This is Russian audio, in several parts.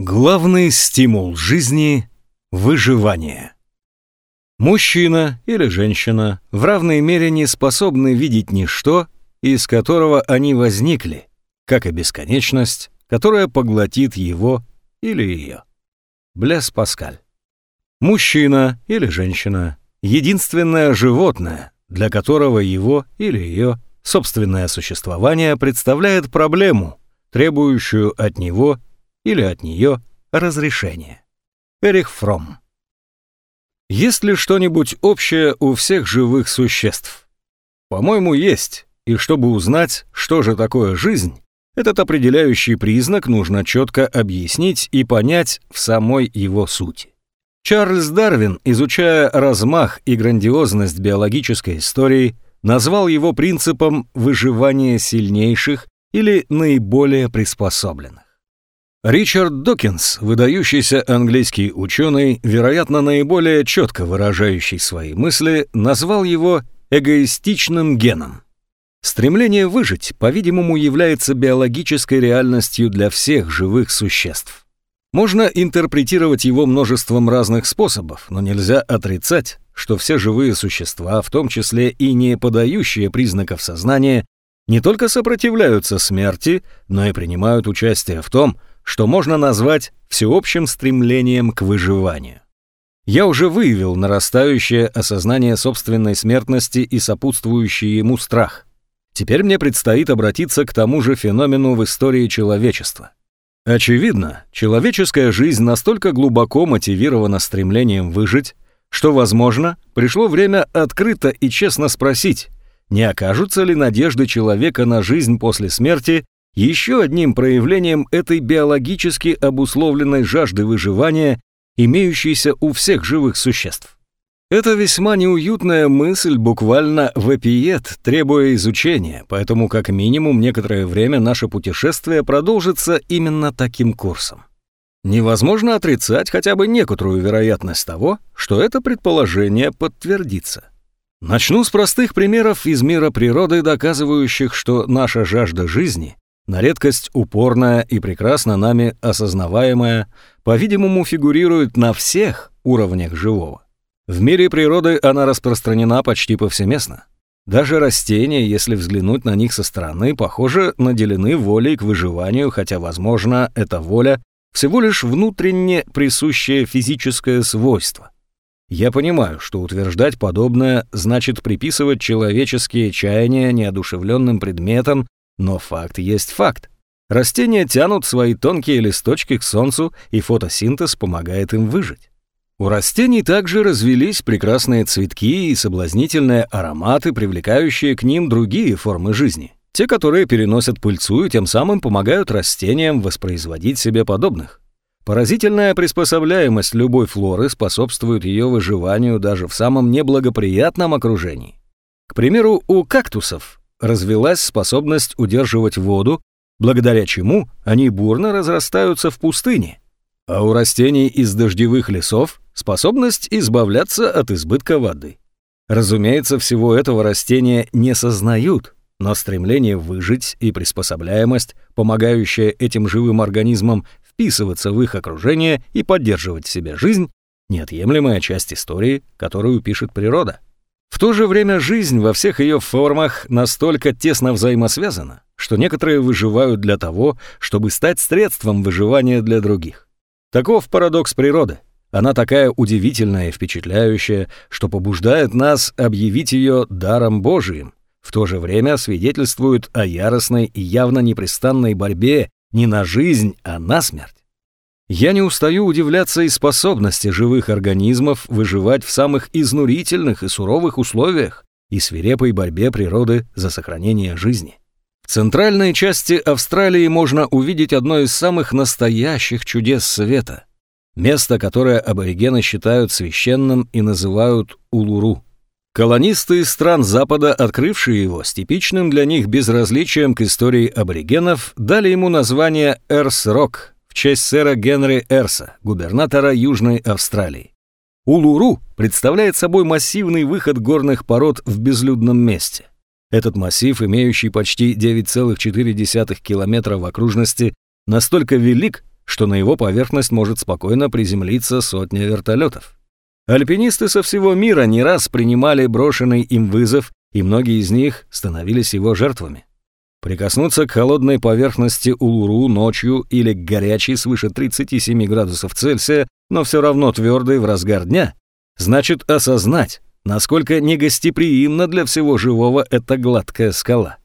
Главный стимул жизни – выживание. Мужчина или женщина в равной мере не способны видеть ничто, из которого они возникли, как и бесконечность, которая поглотит его или ее. Блес Паскаль. Мужчина или женщина – единственное животное, для которого его или ее собственное существование представляет проблему, требующую от него или от нее разрешение. Эрих Фром. Есть ли что-нибудь общее у всех живых существ? По-моему, есть. И чтобы узнать, что же такое жизнь, этот определяющий признак нужно четко объяснить и понять в самой его сути. Чарльз Дарвин, изучая размах и грандиозность биологической истории, назвал его принципом выживания сильнейших или наиболее приспособленных. Ричард Докинс, выдающийся английский ученый, вероятно, наиболее четко выражающий свои мысли, назвал его эгоистичным геном. Стремление выжить, по-видимому, является биологической реальностью для всех живых существ. Можно интерпретировать его множеством разных способов, но нельзя отрицать, что все живые существа, в том числе и не подающие признаков сознания, не только сопротивляются смерти, но и принимают участие в том, что можно назвать всеобщим стремлением к выживанию. Я уже выявил нарастающее осознание собственной смертности и сопутствующий ему страх. Теперь мне предстоит обратиться к тому же феномену в истории человечества. Очевидно, человеческая жизнь настолько глубоко мотивирована стремлением выжить, что, возможно, пришло время открыто и честно спросить, не окажутся ли надежды человека на жизнь после смерти еще одним проявлением этой биологически обусловленной жажды выживания, имеющейся у всех живых существ. Это весьма неуютная мысль буквально вопиет, требуя изучения, поэтому как минимум некоторое время наше путешествие продолжится именно таким курсом. Невозможно отрицать хотя бы некоторую вероятность того, что это предположение подтвердится. Начну с простых примеров из мира природы, доказывающих, что наша жажда жизни на редкость упорная и прекрасно нами осознаваемая, по-видимому, фигурирует на всех уровнях живого. В мире природы она распространена почти повсеместно. Даже растения, если взглянуть на них со стороны, похоже, наделены волей к выживанию, хотя, возможно, эта воля всего лишь внутренне присущее физическое свойство. Я понимаю, что утверждать подобное значит приписывать человеческие чаяния неодушевленным предметам но факт есть факт. Растения тянут свои тонкие листочки к солнцу, и фотосинтез помогает им выжить. У растений также развелись прекрасные цветки и соблазнительные ароматы, привлекающие к ним другие формы жизни. Те, которые переносят пыльцу и тем самым помогают растениям воспроизводить себе подобных. Поразительная приспособляемость любой флоры способствует ее выживанию даже в самом неблагоприятном окружении. К примеру, у кактусов развелась способность удерживать воду, благодаря чему они бурно разрастаются в пустыне. А у растений из дождевых лесов способность избавляться от избытка воды. Разумеется, всего этого растения не сознают, но стремление выжить и приспособляемость, помогающая этим живым организмам вписываться в их окружение и поддерживать в себе жизнь, неотъемлемая часть истории, которую пишет природа. В то же время жизнь во всех ее формах настолько тесно взаимосвязана, что некоторые выживают для того, чтобы стать средством выживания для других. Таков парадокс природы. Она такая удивительная и впечатляющая, что побуждает нас объявить ее даром Божиим, в то же время свидетельствует о яростной и явно непрестанной борьбе не на жизнь, а на смерть. Я не устаю удивляться и способности живых организмов выживать в самых изнурительных и суровых условиях и свирепой борьбе природы за сохранение жизни. В центральной части Австралии можно увидеть одно из самых настоящих чудес света. Место, которое аборигены считают священным и называют Улуру. Колонисты из стран Запада, открывшие его с типичным для них безразличием к истории аборигенов, дали ему название Эрс-Рок честь сэра Генри Эрса, губернатора Южной Австралии. Улуру представляет собой массивный выход горных пород в безлюдном месте. Этот массив, имеющий почти 9,4 километра в окружности, настолько велик, что на его поверхность может спокойно приземлиться сотня вертолетов. Альпинисты со всего мира не раз принимали брошенный им вызов, и многие из них становились его жертвами. Прикоснуться к холодной поверхности Улуру ночью или к горячей свыше 37 градусов Цельсия, но все равно твердой в разгар дня, значит осознать, насколько негостеприимна для всего живого эта гладкая скала.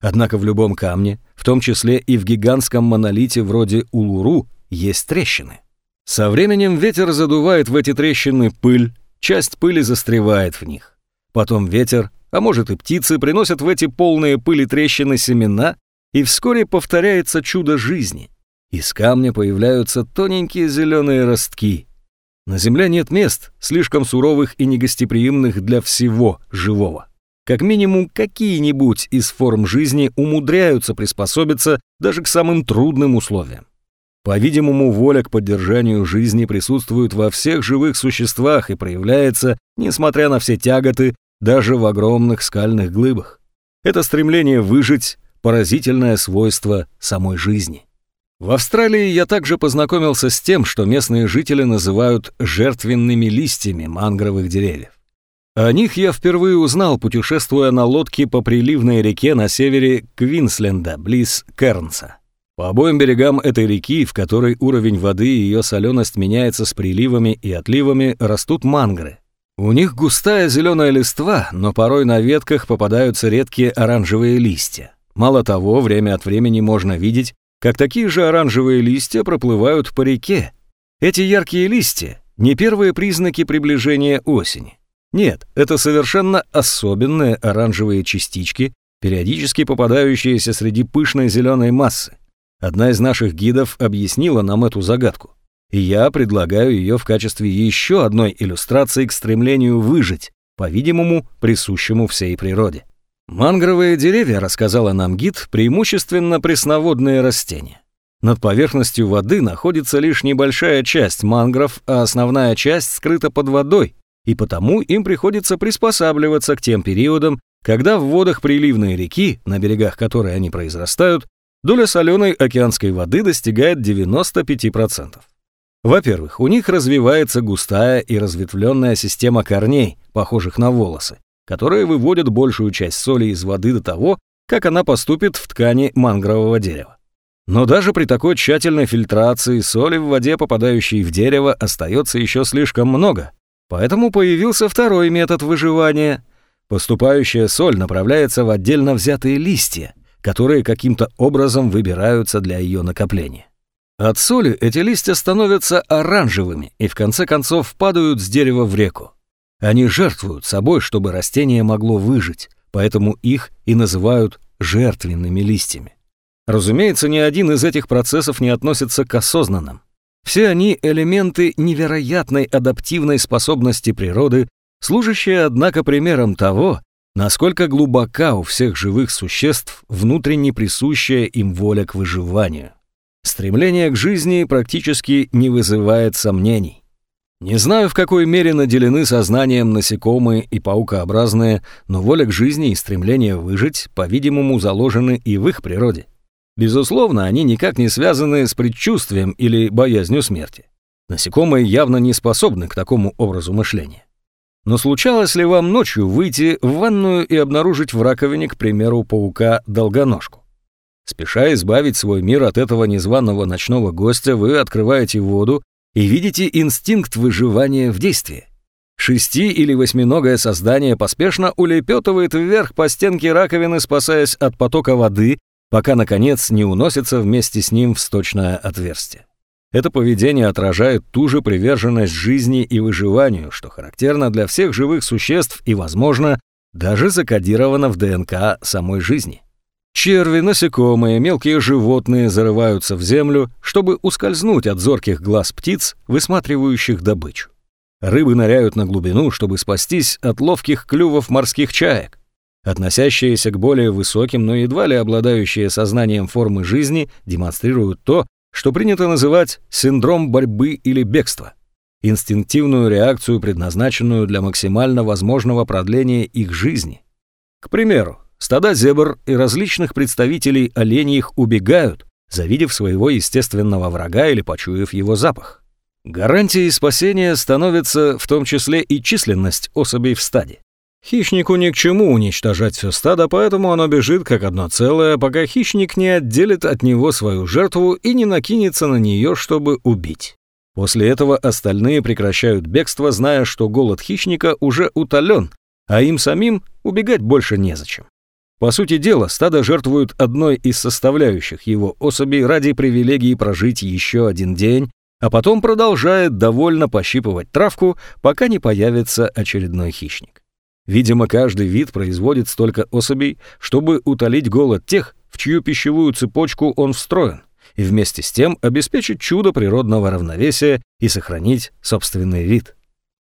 Однако в любом камне, в том числе и в гигантском монолите вроде Улуру, есть трещины. Со временем ветер задувает в эти трещины пыль, часть пыли застревает в них. Потом ветер, а может и птицы, приносят в эти полные пыли трещины семена, и вскоре повторяется чудо жизни. Из камня появляются тоненькие зеленые ростки. На земле нет мест, слишком суровых и негостеприимных для всего живого. Как минимум, какие-нибудь из форм жизни умудряются приспособиться даже к самым трудным условиям. По-видимому, воля к поддержанию жизни присутствует во всех живых существах и проявляется, несмотря на все тяготы, даже в огромных скальных глыбах. Это стремление выжить – поразительное свойство самой жизни. В Австралии я также познакомился с тем, что местные жители называют жертвенными листьями мангровых деревьев. О них я впервые узнал, путешествуя на лодке по приливной реке на севере Квинсленда, близ Кернса. По обоим берегам этой реки, в которой уровень воды и ее соленость меняется с приливами и отливами, растут мангры. У них густая зеленая листва, но порой на ветках попадаются редкие оранжевые листья. Мало того, время от времени можно видеть, как такие же оранжевые листья проплывают по реке. Эти яркие листья – не первые признаки приближения осени. Нет, это совершенно особенные оранжевые частички, периодически попадающиеся среди пышной зеленой массы. Одна из наших гидов объяснила нам эту загадку, я предлагаю ее в качестве еще одной иллюстрации к стремлению выжить, по-видимому, присущему всей природе. Мангровые деревья, рассказала нам гид, преимущественно пресноводные растения. Над поверхностью воды находится лишь небольшая часть мангров, а основная часть скрыта под водой, и потому им приходится приспосабливаться к тем периодам, когда в водах приливной реки, на берегах которой они произрастают, доля соленой океанской воды достигает 95%. Во-первых, у них развивается густая и разветвленная система корней, похожих на волосы, которые выводят большую часть соли из воды до того, как она поступит в ткани мангрового дерева. Но даже при такой тщательной фильтрации соли в воде, попадающей в дерево, остается еще слишком много. Поэтому появился второй метод выживания. Поступающая соль направляется в отдельно взятые листья, которые каким-то образом выбираются для ее накопления. От соли эти листья становятся оранжевыми и в конце концов падают с дерева в реку. Они жертвуют собой, чтобы растение могло выжить, поэтому их и называют жертвенными листьями. Разумеется, ни один из этих процессов не относится к осознанным. Все они элементы невероятной адаптивной способности природы, служащие, однако, примером того, насколько глубока у всех живых существ внутренне присущая им воля к выживанию. Стремление к жизни практически не вызывает сомнений. Не знаю, в какой мере наделены сознанием насекомые и паукообразные, но воля к жизни и стремление выжить, по-видимому, заложены и в их природе. Безусловно, они никак не связаны с предчувствием или боязнью смерти. Насекомые явно не способны к такому образу мышления. Но случалось ли вам ночью выйти в ванную и обнаружить в раковине, к примеру, паука-долгоножку? Спеша избавить свой мир от этого незваного ночного гостя, вы открываете воду и видите инстинкт выживания в действии. Шести- или восьминогое создание поспешно улепетывает вверх по стенке раковины, спасаясь от потока воды, пока, наконец, не уносится вместе с ним в сточное отверстие. Это поведение отражает ту же приверженность жизни и выживанию, что характерно для всех живых существ и, возможно, даже закодировано в ДНК самой жизни. Черви, насекомые, мелкие животные зарываются в землю, чтобы ускользнуть от зорких глаз птиц, высматривающих добычу. Рыбы ныряют на глубину, чтобы спастись от ловких клювов морских чаек. Относящиеся к более высоким, но едва ли обладающие сознанием формы жизни, демонстрируют то, что принято называть синдром борьбы или бегства. Инстинктивную реакцию, предназначенную для максимально возможного продления их жизни. К примеру, Стада зебр и различных представителей оленьих убегают, завидев своего естественного врага или почуяв его запах. Гарантией спасения становится в том числе и численность особей в стаде. Хищнику ни к чему уничтожать все стадо, поэтому оно бежит как одно целое, пока хищник не отделит от него свою жертву и не накинется на нее, чтобы убить. После этого остальные прекращают бегство, зная, что голод хищника уже утолен, а им самим убегать больше незачем. По сути дела, стадо жертвует одной из составляющих его особей ради привилегии прожить еще один день, а потом продолжает довольно пощипывать травку, пока не появится очередной хищник. Видимо, каждый вид производит столько особей, чтобы утолить голод тех, в чью пищевую цепочку он встроен, и вместе с тем обеспечить чудо природного равновесия и сохранить собственный вид.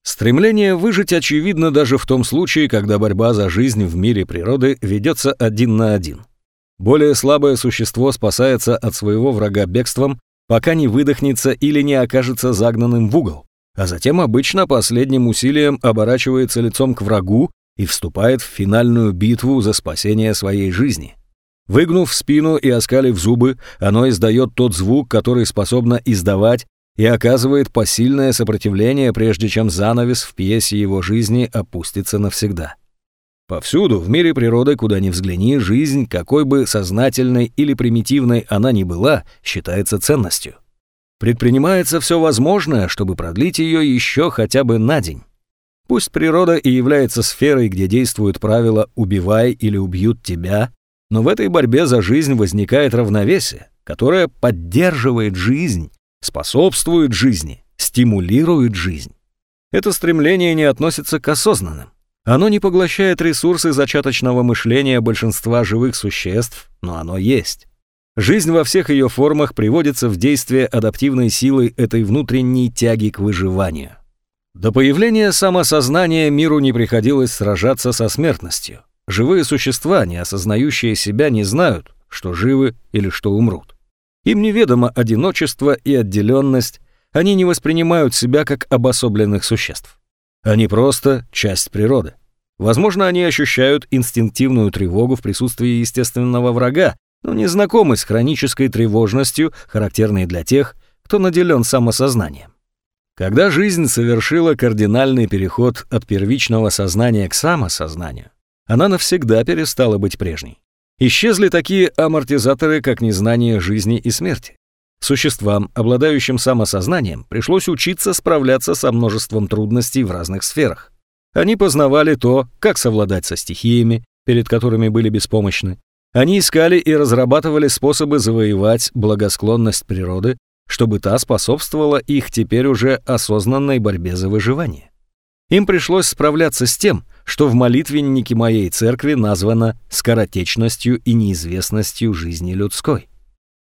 Стремление выжить очевидно даже в том случае, когда борьба за жизнь в мире природы ведется один на один. Более слабое существо спасается от своего врага бегством, пока не выдохнется или не окажется загнанным в угол, а затем обычно последним усилием оборачивается лицом к врагу и вступает в финальную битву за спасение своей жизни. Выгнув спину и оскалив зубы, оно издает тот звук, который способно издавать, и оказывает посильное сопротивление, прежде чем занавес в пьесе его жизни опустится навсегда. Повсюду, в мире природы, куда ни взгляни, жизнь, какой бы сознательной или примитивной она ни была, считается ценностью. Предпринимается все возможное, чтобы продлить ее еще хотя бы на день. Пусть природа и является сферой, где действуют правила «убивай или убьют тебя», но в этой борьбе за жизнь возникает равновесие, которое поддерживает жизнь, способствует жизни, стимулирует жизнь. Это стремление не относится к осознанным. Оно не поглощает ресурсы зачаточного мышления большинства живых существ, но оно есть. Жизнь во всех ее формах приводится в действие адаптивной силой этой внутренней тяги к выживанию. До появления самосознания миру не приходилось сражаться со смертностью. Живые существа, не осознающие себя, не знают, что живы или что умрут. Им неведомо одиночество и отделенность, они не воспринимают себя как обособленных существ. Они просто часть природы. Возможно, они ощущают инстинктивную тревогу в присутствии естественного врага, но не знакомы с хронической тревожностью, характерной для тех, кто наделен самосознанием. Когда жизнь совершила кардинальный переход от первичного сознания к самосознанию, она навсегда перестала быть прежней. Исчезли такие амортизаторы, как незнание жизни и смерти. Существам, обладающим самосознанием, пришлось учиться справляться со множеством трудностей в разных сферах. Они познавали то, как совладать со стихиями, перед которыми были беспомощны. Они искали и разрабатывали способы завоевать благосклонность природы, чтобы та способствовала их теперь уже осознанной борьбе за выживание. Им пришлось справляться с тем, что в молитвеннике моей церкви названо скоротечностью и неизвестностью жизни людской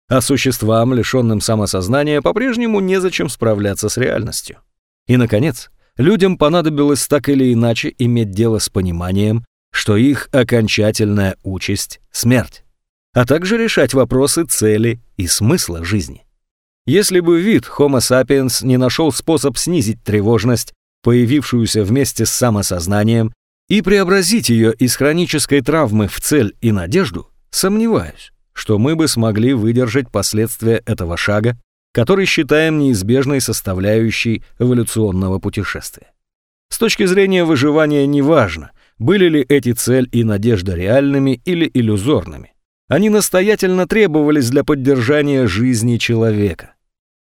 а существам, лишенным самосознания, по-прежнему незачем справляться с реальностью. И, наконец, людям понадобилось так или иначе иметь дело с пониманием, что их окончательная участь — смерть, а также решать вопросы цели и смысла жизни. Если бы вид Homo sapiens не нашел способ снизить тревожность, появившуюся вместе с самосознанием, и преобразить ее из хронической травмы в цель и надежду, сомневаюсь, что мы бы смогли выдержать последствия этого шага, который считаем неизбежной составляющей эволюционного путешествия. С точки зрения выживания неважно, были ли эти цель и надежда реальными или иллюзорными. Они настоятельно требовались для поддержания жизни человека.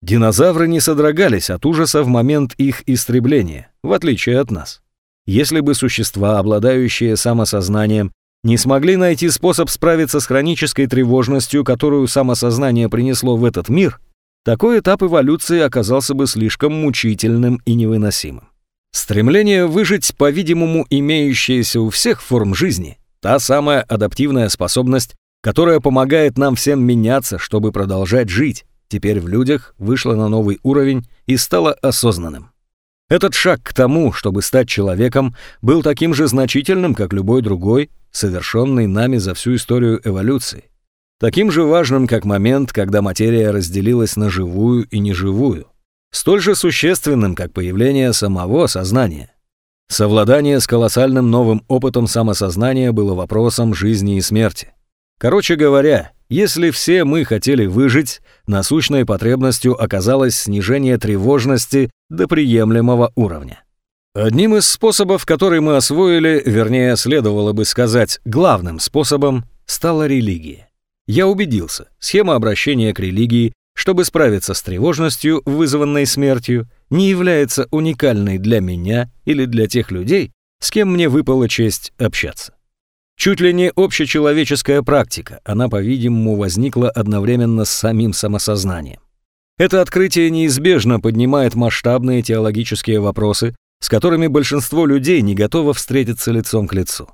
Динозавры не содрогались от ужаса в момент их истребления, в отличие от нас. Если бы существа, обладающие самосознанием, не смогли найти способ справиться с хронической тревожностью, которую самосознание принесло в этот мир, такой этап эволюции оказался бы слишком мучительным и невыносимым. Стремление выжить, по-видимому, имеющееся у всех форм жизни, та самая адаптивная способность, которая помогает нам всем меняться, чтобы продолжать жить, теперь в людях вышла на новый уровень и стала осознанным. Этот шаг к тому, чтобы стать человеком, был таким же значительным, как любой другой, совершенный нами за всю историю эволюции. Таким же важным, как момент, когда материя разделилась на живую и неживую. Столь же существенным, как появление самого сознания. Совладание с колоссальным новым опытом самосознания было вопросом жизни и смерти. Короче говоря, если все мы хотели выжить, насущной потребностью оказалось снижение тревожности до приемлемого уровня. Одним из способов, который мы освоили, вернее, следовало бы сказать, главным способом, стала религия. Я убедился, схема обращения к религии, чтобы справиться с тревожностью, вызванной смертью, не является уникальной для меня или для тех людей, с кем мне выпала честь общаться. Чуть ли не общечеловеческая практика, она, по-видимому, возникла одновременно с самим самосознанием. Это открытие неизбежно поднимает масштабные теологические вопросы, с которыми большинство людей не готово встретиться лицом к лицу.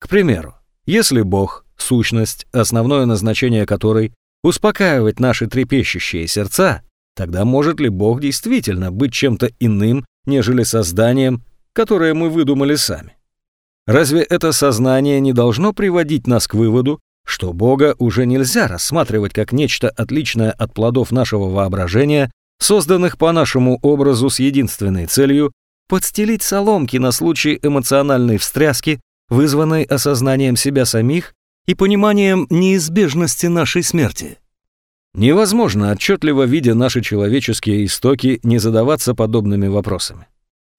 К примеру, если Бог — сущность, основное назначение которой — успокаивать наши трепещущие сердца, тогда может ли Бог действительно быть чем-то иным, нежели созданием, которое мы выдумали сами? Разве это сознание не должно приводить нас к выводу, что Бога уже нельзя рассматривать как нечто отличное от плодов нашего воображения, созданных по нашему образу с единственной целью подстелить соломки на случай эмоциональной встряски, вызванной осознанием себя самих и пониманием неизбежности нашей смерти. Невозможно, отчетливо видя наши человеческие истоки, не задаваться подобными вопросами.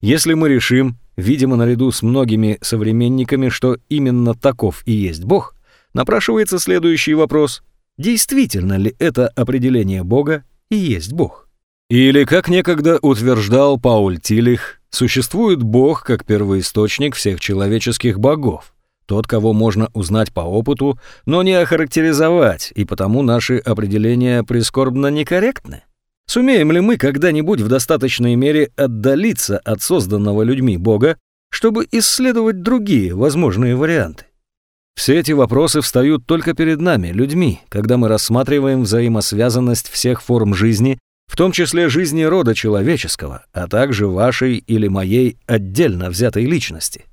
Если мы решим, видимо, наряду с многими современниками, что именно таков и есть Бог, напрашивается следующий вопрос. Действительно ли это определение Бога и есть Бог? Или, как некогда утверждал Пауль Тилих, существует Бог как первоисточник всех человеческих богов, тот, кого можно узнать по опыту, но не охарактеризовать, и потому наши определения прискорбно некорректны? Сумеем ли мы когда-нибудь в достаточной мере отдалиться от созданного людьми Бога, чтобы исследовать другие возможные варианты? Все эти вопросы встают только перед нами, людьми, когда мы рассматриваем взаимосвязанность всех форм жизни, в том числе жизни рода человеческого, а также вашей или моей отдельно взятой личности.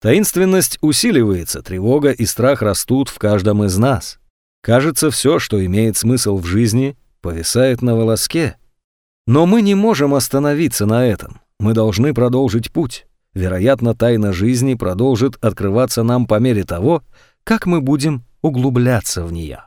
Таинственность усиливается, тревога и страх растут в каждом из нас. Кажется, все, что имеет смысл в жизни, повисает на волоске. Но мы не можем остановиться на этом. Мы должны продолжить путь. Вероятно, тайна жизни продолжит открываться нам по мере того, как мы будем углубляться в нее.